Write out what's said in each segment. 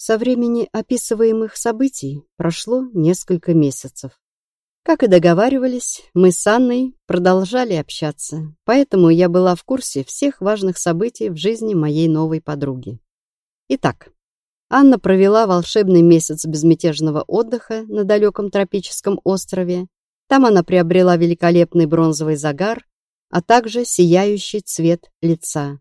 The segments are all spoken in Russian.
Со времени описываемых событий прошло несколько месяцев. Как и договаривались, мы с Анной продолжали общаться, поэтому я была в курсе всех важных событий в жизни моей новой подруги. Итак, Анна провела волшебный месяц безмятежного отдыха на далеком тропическом острове. Там она приобрела великолепный бронзовый загар, а также сияющий цвет лица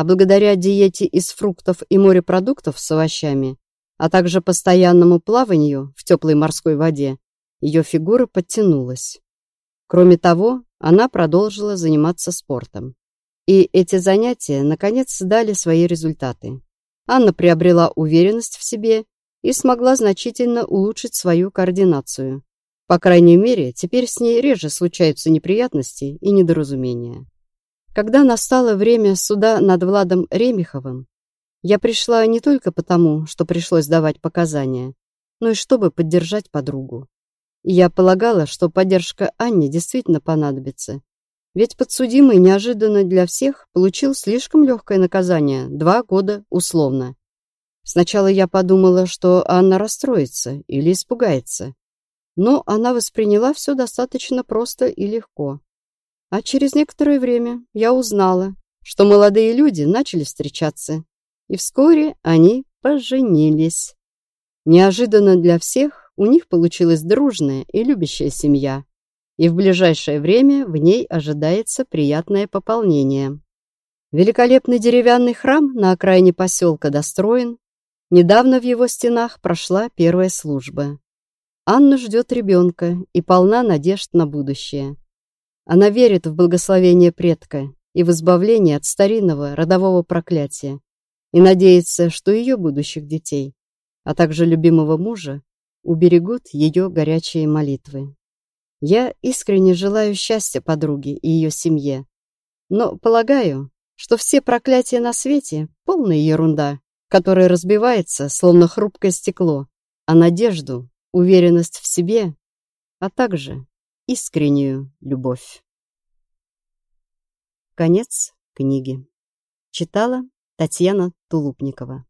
а благодаря диете из фруктов и морепродуктов с овощами, а также постоянному плаванию в теплой морской воде, ее фигура подтянулась. Кроме того, она продолжила заниматься спортом. И эти занятия, наконец, дали свои результаты. Анна приобрела уверенность в себе и смогла значительно улучшить свою координацию. По крайней мере, теперь с ней реже случаются неприятности и недоразумения. Когда настало время суда над Владом Ремеховым, я пришла не только потому, что пришлось давать показания, но и чтобы поддержать подругу. Я полагала, что поддержка Анне действительно понадобится. Ведь подсудимый неожиданно для всех получил слишком легкое наказание – два года условно. Сначала я подумала, что Анна расстроится или испугается. Но она восприняла все достаточно просто и легко. А через некоторое время я узнала, что молодые люди начали встречаться, и вскоре они поженились. Неожиданно для всех у них получилась дружная и любящая семья, и в ближайшее время в ней ожидается приятное пополнение. Великолепный деревянный храм на окраине поселка достроен. Недавно в его стенах прошла первая служба. Анна ждет ребенка и полна надежд на будущее. Она верит в благословение предка и в избавление от старинного родового проклятия и надеется, что ее будущих детей, а также любимого мужа, уберегут ее горячие молитвы. Я искренне желаю счастья подруге и ее семье, но полагаю, что все проклятия на свете — полная ерунда, которая разбивается, словно хрупкое стекло, а надежду, уверенность в себе, а также искреннюю любовь. Конец книги. Читала Татьяна Тулупникова.